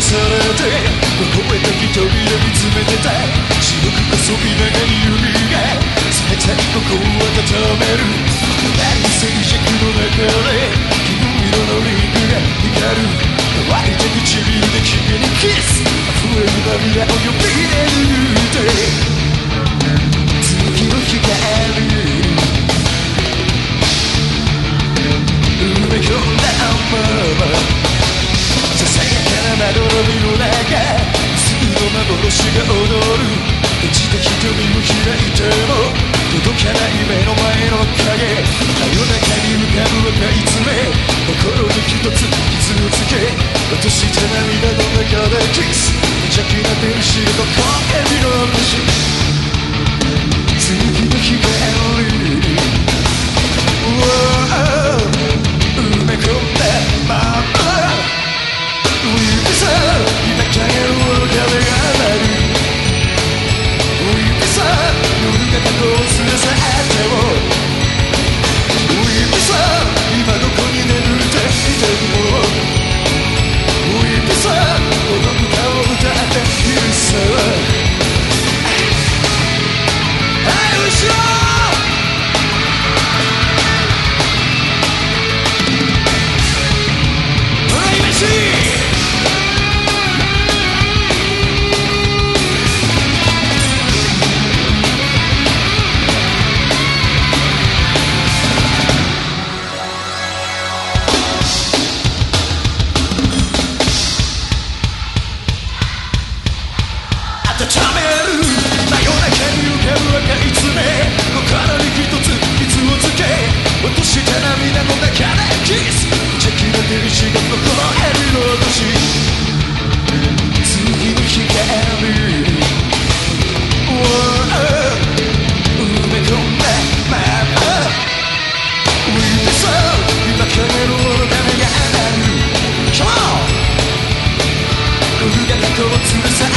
されて微笑んだ瞳で見つめてた。白くこそび長い指が最大心を温める。かない目の前の影夜中に浮かぶ赤い爪心に一つ傷をつけ。落とした涙の中でキス。無邪気な天使の光エビの虫次の日が that the rules go to the